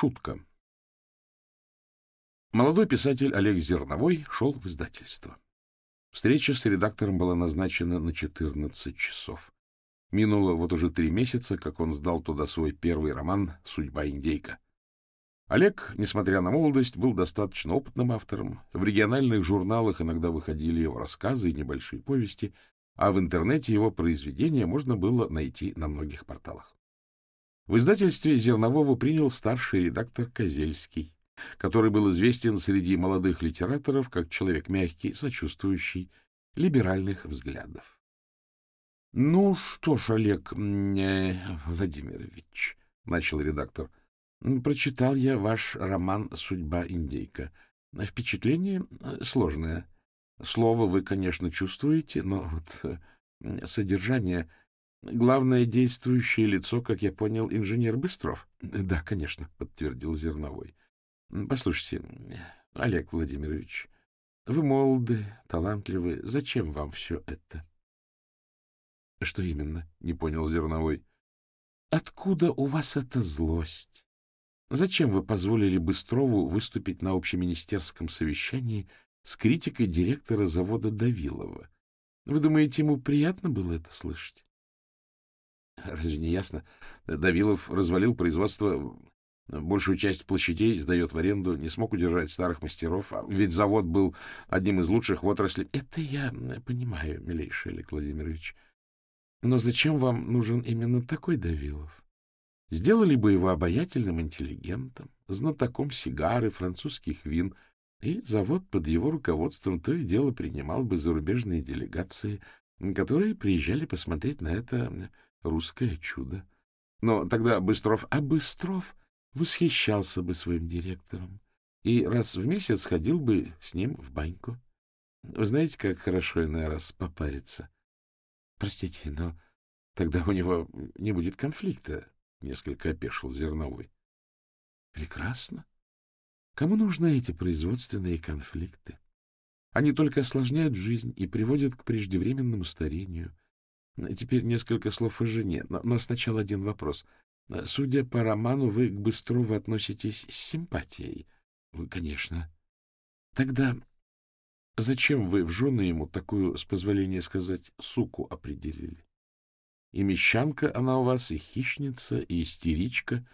Шутка. Молодой писатель Олег Зерновой шел в издательство. Встреча с редактором была назначена на 14 часов. Минуло вот уже три месяца, как он сдал туда свой первый роман «Судьба индейка». Олег, несмотря на молодость, был достаточно опытным автором. В региональных журналах иногда выходили его рассказы и небольшие повести, а в интернете его произведения можно было найти на многих порталах. В издательстве Зернового принял старший редактор Козельский, который был известен среди молодых литераторов как человек мягкий, сочувствующий, либеральных взглядов. — Ну что ж, Олег э, Владимирович, — начал редактор, — прочитал я ваш роман «Судьба индейка». Впечатление э, сложное. Слово вы, конечно, чувствуете, но вот э, содержание... Главное действующее лицо, как я понял, инженер Быстров. — Да, конечно, — подтвердил Зерновой. — Послушайте, Олег Владимирович, вы молоды, талантливы. Зачем вам все это? — Что именно? — не понял Зерновой. — Откуда у вас эта злость? Зачем вы позволили Быстрову выступить на общеминистерском совещании с критикой директора завода Давилова? Вы думаете, ему приятно было это слышать? Разве не ясно? Давилов развалил производство Большую часть площадей сдает в аренду, не смог удержать старых мастеров, а ведь завод был одним из лучших в отрасли. Это я понимаю, милейший Олег Владимирович. Но зачем вам нужен именно такой Давилов? Сделали бы его обаятельным интеллигентом, знатоком сигары, французских вин, и завод под его руководством то и дело принимал бы зарубежные делегации, которые приезжали посмотреть на это русское чудо. Но тогда Быстров... А Быстров восхищался бы своим директором и раз в месяц ходил бы с ним в баньку. Вы знаете, как хорошо иной раз попариться? Простите, но тогда у него не будет конфликта, — несколько опешил Зерновой. Прекрасно. Кому нужны эти производственные конфликты? Они только осложняют жизнь и приводят к преждевременному старению. Теперь несколько слов о жене, но, но сначала один вопрос. Судя по роману, вы к Быстрову относитесь с симпатией. Конечно. Тогда зачем вы в жены ему такую, с позволения сказать, суку определили? И мещанка она у вас, и хищница, и истеричка.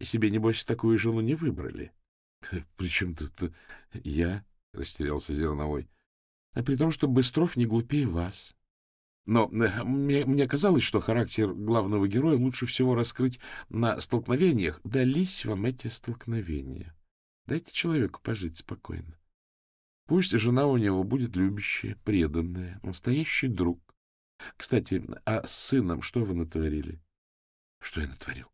Себе, небось, такую жену не выбрали. — Причем тут я? — растерялся Зерновой. — А при том, что Быстров не глупее вас. Но э, мне, мне казалось, что характер главного героя лучше всего раскрыть на столкновениях. Дались вам эти столкновения. Дайте человеку пожить спокойно. Пусть жена у него будет любящая, преданная, настоящий друг. Кстати, а с сыном что вы натворили? Что я натворил?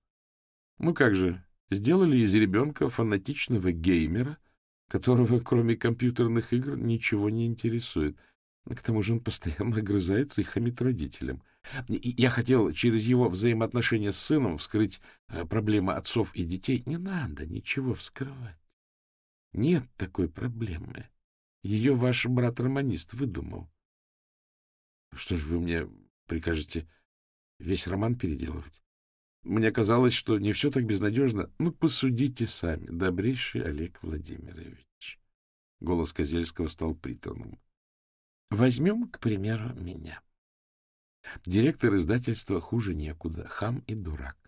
Ну как же, сделали из ребенка фанатичного геймера, которого, кроме компьютерных игр, ничего не интересует — к тому же он постоянно огрызается и хамит родителям. Я хотел через его взаимоотношения с сыном вскрыть э, проблемы отцов и детей. Не надо ничего вскрывать. Нет такой проблемы. Ее ваш брат-романист выдумал. Что ж вы мне прикажете весь роман переделывать? Мне казалось, что не все так безнадежно. Ну, посудите сами, добрейший Олег Владимирович. Голос Козельского стал приторным. Возьмем, к примеру, меня. Директор издательства хуже некуда, хам и дурак.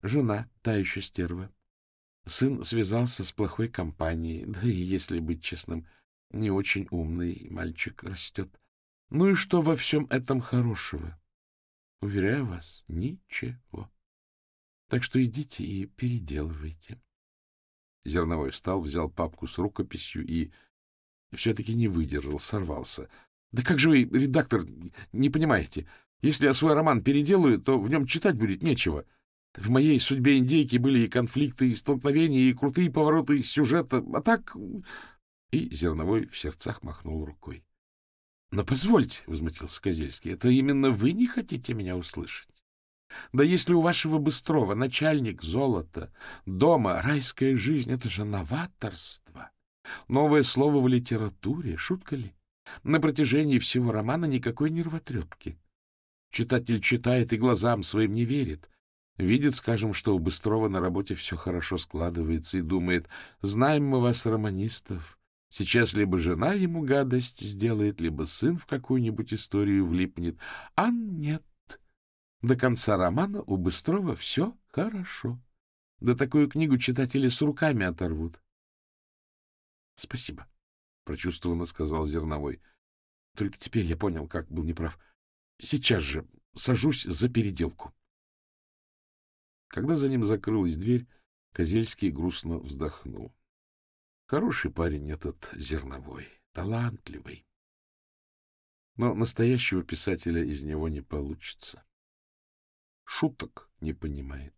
Жена, та еще стерва. Сын связался с плохой компанией, да и, если быть честным, не очень умный мальчик растет. Ну и что во всем этом хорошего? Уверяю вас, ничего. Так что идите и переделывайте. Зерновой встал, взял папку с рукописью и все-таки не выдержал, сорвался. — Да как же вы, редактор, не понимаете? Если я свой роман переделаю, то в нем читать будет нечего. В моей судьбе индейки были и конфликты, и столкновения, и крутые повороты сюжета, а так... И Зерновой в сердцах махнул рукой. — Но позвольте, — возмутился Козельский, — это именно вы не хотите меня услышать? Да если у вашего Быстрова начальник золота, дома райская жизнь, это же новаторство. Новое слово в литературе, шутка ли? На протяжении всего романа никакой нервотрепки. Читатель читает и глазам своим не верит. Видит, скажем, что у Быстрова на работе все хорошо складывается и думает, знаем мы вас, романистов, сейчас либо жена ему гадость сделает, либо сын в какую-нибудь историю влипнет. А нет. До конца романа у Быстрова все хорошо. Да такую книгу читатели с руками оторвут. — Спасибо, — прочувствованно сказал Зерновой. Только теперь я понял, как был неправ. Сейчас же сажусь за переделку. Когда за ним закрылась дверь, Козельский грустно вздохнул. Хороший парень этот Зерновой, талантливый. Но настоящего писателя из него не получится. Шуток не понимает.